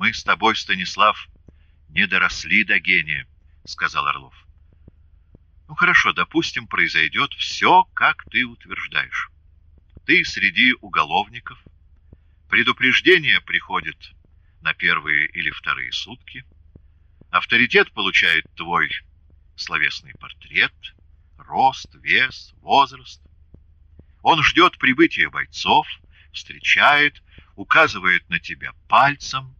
Мы с тобой, Станислав, не доросли до гения, — сказал Орлов. Ну хорошо, допустим, произойдет все, как ты утверждаешь. Ты среди уголовников. Предупреждение приходит на первые или вторые сутки. Авторитет получает твой словесный портрет, рост, вес, возраст. Он ждет прибытия бойцов, встречает, указывает на тебя пальцем.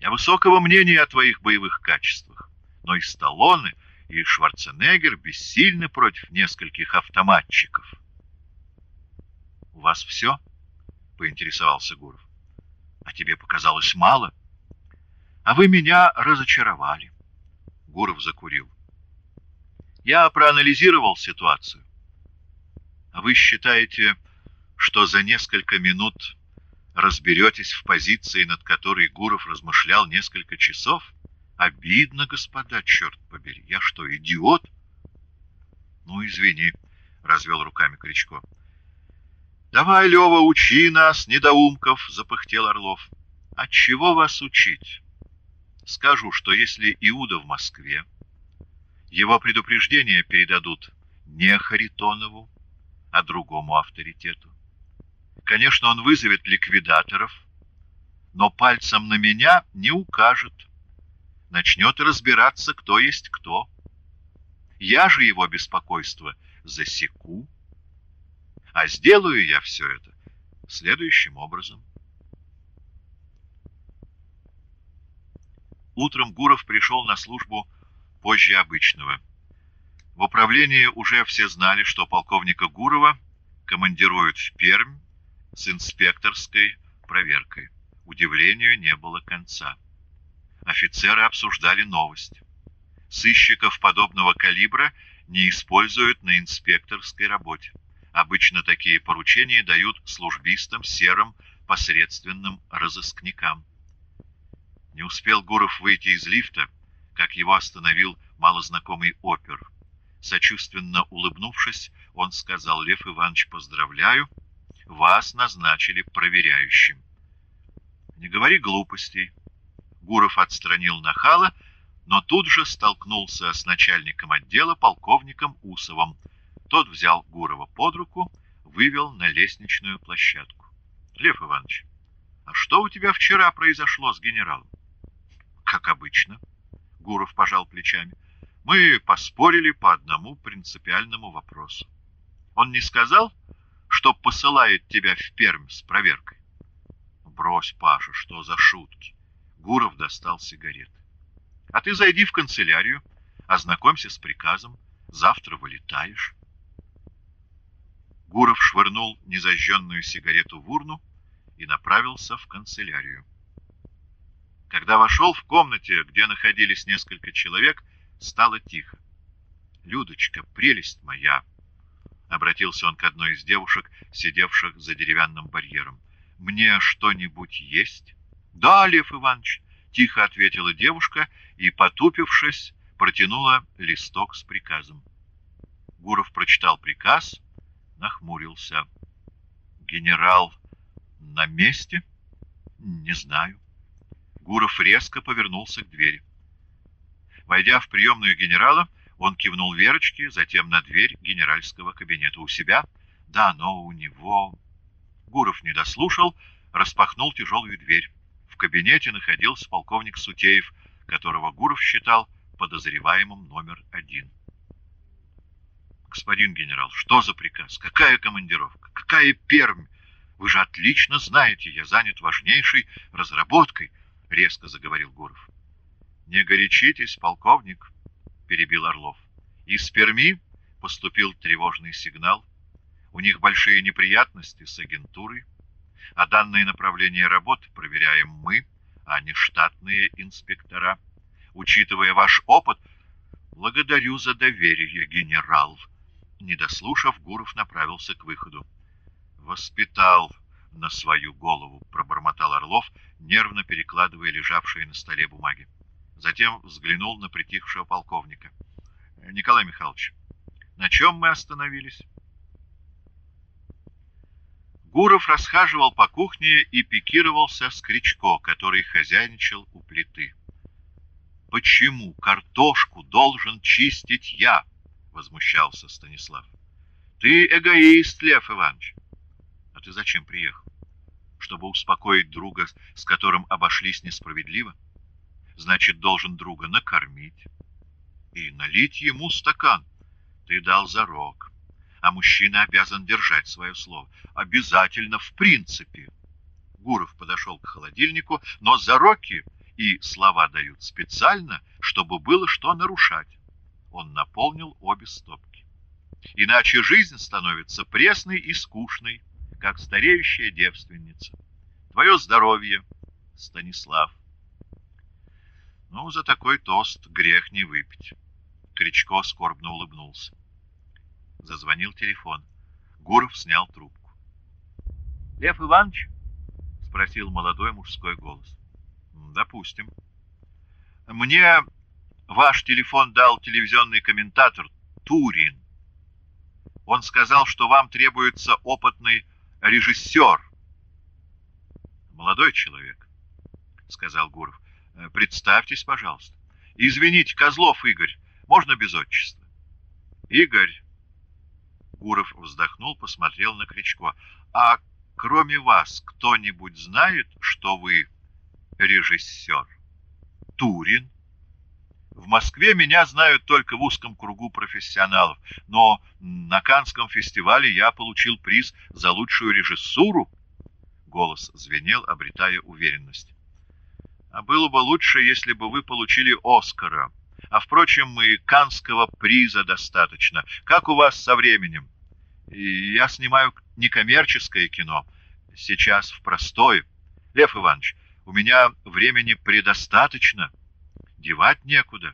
Я высокого мнения о твоих боевых качествах, но и Сталлоне, и Шварценеггер бессильны против нескольких автоматчиков. — У вас все? — поинтересовался Гуров. — А тебе показалось мало? — А вы меня разочаровали. Гуров закурил. — Я проанализировал ситуацию. А вы считаете, что за несколько минут разберетесь в позиции, над которой Гуров размышлял несколько часов? Обидно, господа, черт побери. Я что, идиот? Ну, извини, — развел руками Кричко. Давай, Лева, учи нас, недоумков, — запыхтел Орлов. От чего вас учить? Скажу, что если Иуда в Москве, его предупреждение передадут не Харитонову, а другому авторитету. Конечно, он вызовет ликвидаторов, но пальцем на меня не укажет. Начнет разбираться, кто есть кто. Я же его беспокойство засеку. А сделаю я все это следующим образом. Утром Гуров пришел на службу позже обычного. В управлении уже все знали, что полковника Гурова командируют в Пермь с инспекторской проверкой. Удивлению не было конца. Офицеры обсуждали новость. Сыщиков подобного калибра не используют на инспекторской работе. Обычно такие поручения дают службистам серым посредственным разыскникам. Не успел Гуров выйти из лифта, как его остановил малознакомый опер. Сочувственно улыбнувшись, он сказал, «Лев Иванович, поздравляю, вас назначили проверяющим. Не говори глупостей. Гуров отстранил нахала, но тут же столкнулся с начальником отдела, полковником Усовым. Тот взял Гурова под руку, вывел на лестничную площадку. — Лев Иванович, а что у тебя вчера произошло с генералом? — Как обычно. Гуров пожал плечами. — Мы поспорили по одному принципиальному вопросу. Он не сказал, что посылает тебя в Пермь с проверкой. Брось, Паша, что за шутки? Гуров достал сигареты. А ты зайди в канцелярию, ознакомься с приказом, завтра вылетаешь. Гуров швырнул незажженную сигарету в урну и направился в канцелярию. Когда вошел в комнате, где находились несколько человек, стало тихо. «Людочка, прелесть моя!» — обратился он к одной из девушек, сидевших за деревянным барьером. — Мне что-нибудь есть? — Да, Лев Иванович, — тихо ответила девушка и, потупившись, протянула листок с приказом. Гуров прочитал приказ, нахмурился. — Генерал на месте? — Не знаю. Гуров резко повернулся к двери. Войдя в приемную генерала, он кивнул Верочке, затем на дверь генеральского кабинета. У себя? Да, но у него... Гуров не дослушал, распахнул тяжелую дверь. В кабинете находился полковник Сутеев, которого Гуров считал подозреваемым номер один. Господин генерал, что за приказ? Какая командировка? Какая Пермь? Вы же отлично знаете, я занят важнейшей разработкой, резко заговорил Гуров. Не горячитесь, полковник, перебил Орлов. Из Перми поступил тревожный сигнал. У них большие неприятности с агентурой, а данное направление работы проверяем мы, а не штатные инспектора. Учитывая ваш опыт, благодарю за доверие, генерал. Не дослушав, Гуров направился к выходу. Воспитал на свою голову, пробормотал Орлов, нервно перекладывая лежавшие на столе бумаги. Затем взглянул на притихшего полковника. — Николай Михайлович, на чем мы остановились? Гуров расхаживал по кухне и пикировался с Кричко, который хозяйничал у плиты. «Почему картошку должен чистить я?» — возмущался Станислав. «Ты эгоист, Лев Иванович. А ты зачем приехал? Чтобы успокоить друга, с которым обошлись несправедливо? Значит, должен друга накормить и налить ему стакан. Ты дал зарок а мужчина обязан держать свое слово. Обязательно, в принципе. Гуров подошел к холодильнику, но зароки и слова дают специально, чтобы было что нарушать. Он наполнил обе стопки. Иначе жизнь становится пресной и скучной, как стареющая девственница. Твое здоровье, Станислав. Ну, за такой тост грех не выпить. Кричко скорбно улыбнулся. Зазвонил телефон. Гуров снял трубку. — Лев Иванович? — спросил молодой мужской голос. — Допустим. — Мне ваш телефон дал телевизионный комментатор Турин. Он сказал, что вам требуется опытный режиссер. — Молодой человек, — сказал Гуров, — представьтесь, пожалуйста. Извините, Козлов Игорь, можно без отчества? — Игорь Гуров вздохнул, посмотрел на Кричко. «А кроме вас кто-нибудь знает, что вы режиссер?» «Турин». «В Москве меня знают только в узком кругу профессионалов, но на Канском фестивале я получил приз за лучшую режиссуру». Голос звенел, обретая уверенность. «А было бы лучше, если бы вы получили Оскара». А, впрочем, и канского приза достаточно. Как у вас со временем? Я снимаю некоммерческое кино. Сейчас в простое. Лев Иванович, у меня времени предостаточно. Девать некуда.